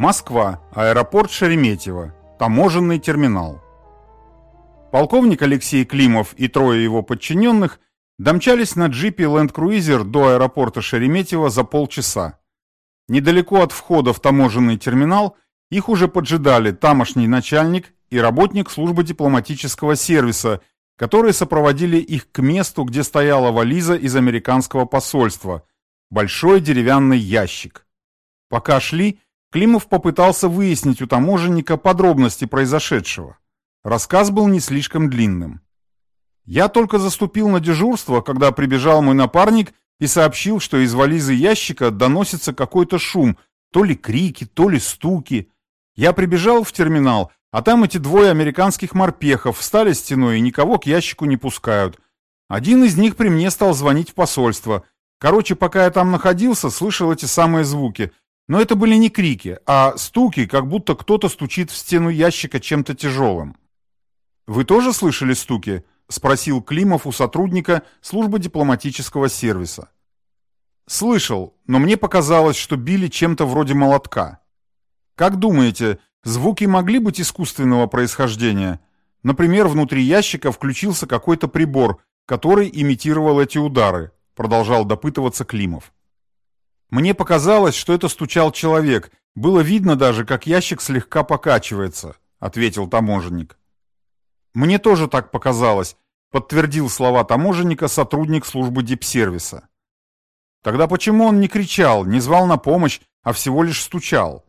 Москва, аэропорт Шереметьево, таможенный терминал. Полковник Алексей Климов и трое его подчиненных домчались на джипе Land Cruiser до аэропорта Шереметьево за полчаса. Недалеко от входа в таможенный терминал их уже поджидали тамошний начальник и работник службы дипломатического сервиса, которые сопроводили их к месту, где стояла вализа из американского посольства, большой деревянный ящик. Пока шли, Климов попытался выяснить у таможенника подробности произошедшего. Рассказ был не слишком длинным. Я только заступил на дежурство, когда прибежал мой напарник и сообщил, что из вализы ящика доносится какой-то шум, то ли крики, то ли стуки. Я прибежал в терминал, а там эти двое американских морпехов встали стеной и никого к ящику не пускают. Один из них при мне стал звонить в посольство. Короче, пока я там находился, слышал эти самые звуки. Но это были не крики, а стуки, как будто кто-то стучит в стену ящика чем-то тяжелым. «Вы тоже слышали стуки?» – спросил Климов у сотрудника службы дипломатического сервиса. «Слышал, но мне показалось, что били чем-то вроде молотка. Как думаете, звуки могли быть искусственного происхождения? Например, внутри ящика включился какой-то прибор, который имитировал эти удары», – продолжал допытываться Климов. Мне показалось, что это стучал человек. Было видно даже, как ящик слегка покачивается, ответил таможенник. Мне тоже так показалось, подтвердил слова таможенника сотрудник службы дипсервиса. Тогда почему он не кричал, не звал на помощь, а всего лишь стучал?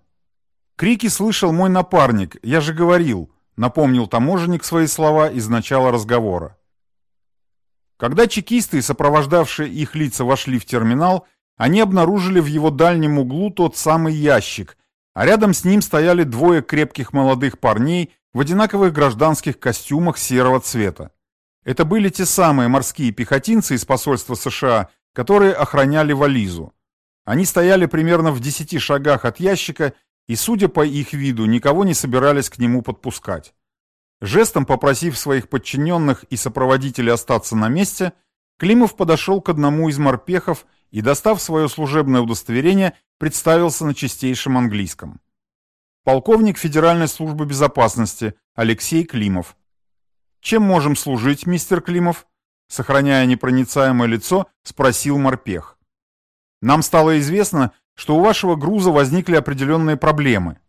Крики слышал мой напарник, я же говорил, напомнил таможенник свои слова из начала разговора. Когда чекисты, сопровождавшие их лица, вошли в терминал, они обнаружили в его дальнем углу тот самый ящик, а рядом с ним стояли двое крепких молодых парней в одинаковых гражданских костюмах серого цвета. Это были те самые морские пехотинцы из посольства США, которые охраняли вализу. Они стояли примерно в десяти шагах от ящика и, судя по их виду, никого не собирались к нему подпускать. Жестом попросив своих подчиненных и сопроводителей остаться на месте, Климов подошел к одному из морпехов и, достав свое служебное удостоверение, представился на чистейшем английском. Полковник Федеральной службы безопасности Алексей Климов. «Чем можем служить, мистер Климов?» Сохраняя непроницаемое лицо, спросил морпех. «Нам стало известно, что у вашего груза возникли определенные проблемы.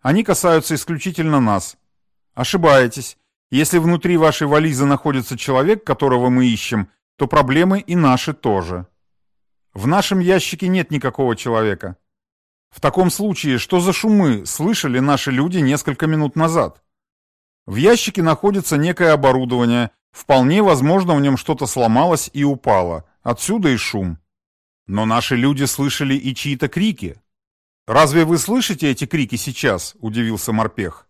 Они касаются исключительно нас. Ошибаетесь. Если внутри вашей вализы находится человек, которого мы ищем, то проблемы и наши тоже. В нашем ящике нет никакого человека. В таком случае, что за шумы слышали наши люди несколько минут назад? В ящике находится некое оборудование, вполне возможно в нем что-то сломалось и упало, отсюда и шум. Но наши люди слышали и чьи-то крики. «Разве вы слышите эти крики сейчас?» – удивился морпех.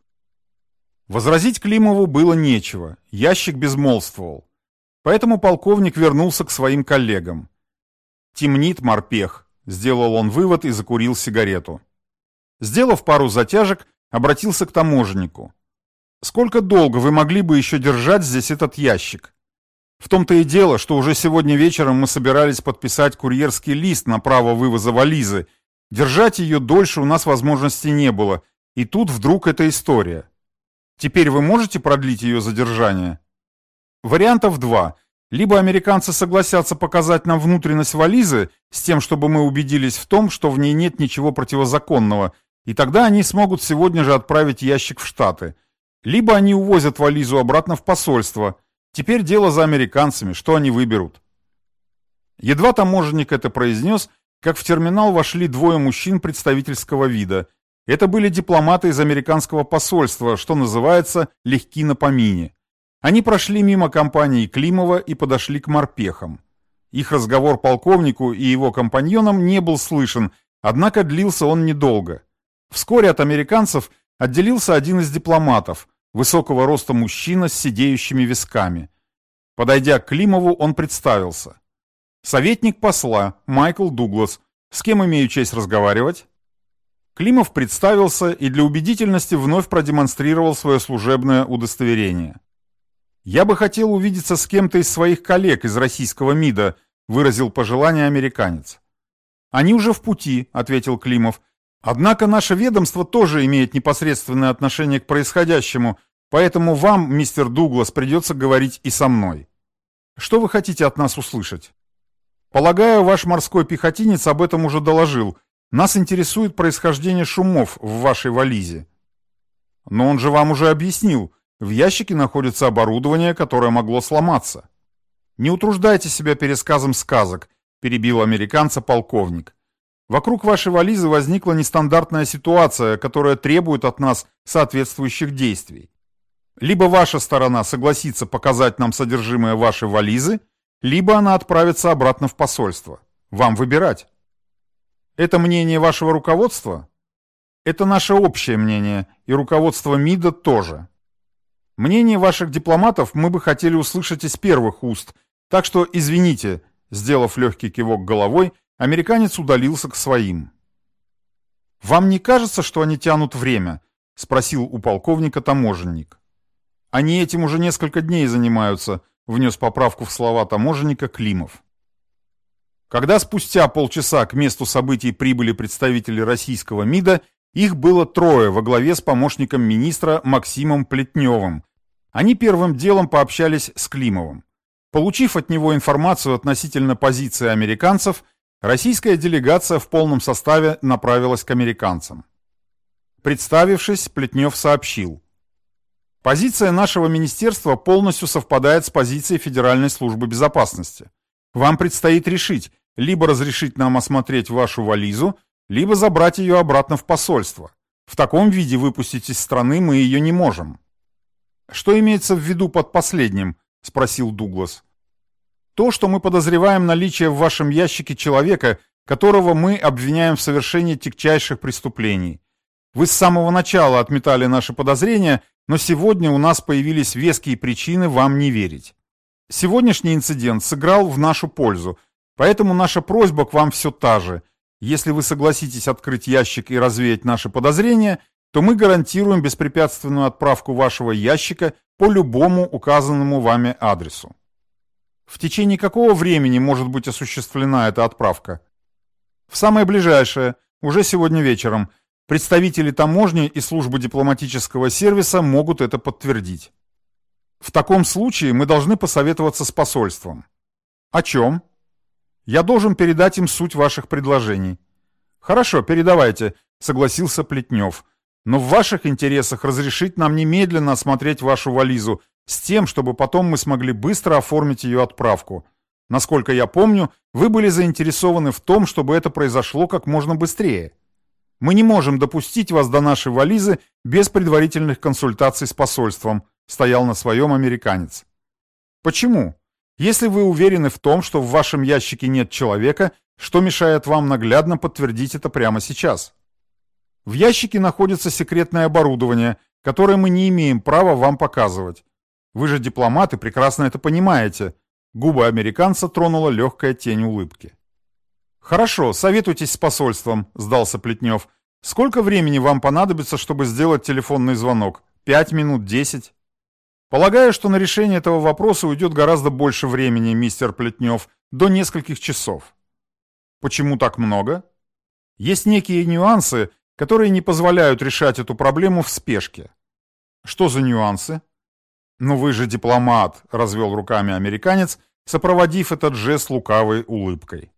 Возразить Климову было нечего, ящик безмолвствовал. Поэтому полковник вернулся к своим коллегам. «Темнит морпех», — сделал он вывод и закурил сигарету. Сделав пару затяжек, обратился к таможеннику. «Сколько долго вы могли бы еще держать здесь этот ящик?» В том-то и дело, что уже сегодня вечером мы собирались подписать курьерский лист на право вывоза вализы. Держать ее дольше у нас возможности не было, и тут вдруг эта история. Теперь вы можете продлить ее задержание? Вариантов два. Либо американцы согласятся показать нам внутренность вализы с тем, чтобы мы убедились в том, что в ней нет ничего противозаконного, и тогда они смогут сегодня же отправить ящик в Штаты. Либо они увозят вализу обратно в посольство. Теперь дело за американцами, что они выберут. Едва таможенник это произнес, как в терминал вошли двое мужчин представительского вида. Это были дипломаты из американского посольства, что называется «легки на помине». Они прошли мимо компании Климова и подошли к морпехам. Их разговор полковнику и его компаньонам не был слышен, однако длился он недолго. Вскоре от американцев отделился один из дипломатов, высокого роста мужчина с сидеющими висками. Подойдя к Климову, он представился. «Советник посла, Майкл Дуглас. С кем имею честь разговаривать?» Климов представился и для убедительности вновь продемонстрировал свое служебное удостоверение. «Я бы хотел увидеться с кем-то из своих коллег из российского МИДа», выразил пожелание американец. «Они уже в пути», — ответил Климов. Однако наше ведомство тоже имеет непосредственное отношение к происходящему, поэтому вам, мистер Дуглас, придется говорить и со мной. Что вы хотите от нас услышать? Полагаю, ваш морской пехотинец об этом уже доложил. Нас интересует происхождение шумов в вашей вализе. Но он же вам уже объяснил. В ящике находится оборудование, которое могло сломаться. Не утруждайте себя пересказом сказок, перебил американца полковник. Вокруг вашей вализы возникла нестандартная ситуация, которая требует от нас соответствующих действий. Либо ваша сторона согласится показать нам содержимое вашей вализы, либо она отправится обратно в посольство. Вам выбирать. Это мнение вашего руководства? Это наше общее мнение, и руководство МИДа тоже. Мнение ваших дипломатов мы бы хотели услышать из первых уст, так что извините, сделав легкий кивок головой, американец удалился к своим. «Вам не кажется, что они тянут время?» — спросил у полковника таможенник. Они этим уже несколько дней занимаются, внес поправку в слова таможенника Климов. Когда спустя полчаса к месту событий прибыли представители российского МИДа, их было трое во главе с помощником министра Максимом Плетневым. Они первым делом пообщались с Климовым. Получив от него информацию относительно позиции американцев, российская делегация в полном составе направилась к американцам. Представившись, Плетнев сообщил. Позиция нашего министерства полностью совпадает с позицией Федеральной службы безопасности. Вам предстоит решить, либо разрешить нам осмотреть вашу вализу, либо забрать ее обратно в посольство. В таком виде выпустить из страны мы ее не можем. Что имеется в виду под последним? Спросил Дуглас. То, что мы подозреваем наличие в вашем ящике человека, которого мы обвиняем в совершении тягчайших преступлений. Вы с самого начала отметали наши подозрения но сегодня у нас появились веские причины вам не верить. Сегодняшний инцидент сыграл в нашу пользу, поэтому наша просьба к вам все та же. Если вы согласитесь открыть ящик и развеять наши подозрения, то мы гарантируем беспрепятственную отправку вашего ящика по любому указанному вами адресу. В течение какого времени может быть осуществлена эта отправка? В самое ближайшее, уже сегодня вечером – Представители таможни и службы дипломатического сервиса могут это подтвердить. В таком случае мы должны посоветоваться с посольством. О чем? Я должен передать им суть ваших предложений. Хорошо, передавайте, согласился Плетнев. Но в ваших интересах разрешить нам немедленно осмотреть вашу вализу с тем, чтобы потом мы смогли быстро оформить ее отправку. Насколько я помню, вы были заинтересованы в том, чтобы это произошло как можно быстрее. Мы не можем допустить вас до нашей вализы без предварительных консультаций с посольством», стоял на своем американец. «Почему? Если вы уверены в том, что в вашем ящике нет человека, что мешает вам наглядно подтвердить это прямо сейчас? В ящике находится секретное оборудование, которое мы не имеем права вам показывать. Вы же дипломаты, прекрасно это понимаете». Губы американца тронула легкая тень улыбки. «Хорошо, советуйтесь с посольством», — сдался Плетнев. «Сколько времени вам понадобится, чтобы сделать телефонный звонок? Пять минут, десять?» «Полагаю, что на решение этого вопроса уйдет гораздо больше времени, мистер Плетнев, до нескольких часов». «Почему так много?» «Есть некие нюансы, которые не позволяют решать эту проблему в спешке». «Что за нюансы?» «Ну вы же дипломат», — развел руками американец, сопроводив этот жест лукавой улыбкой.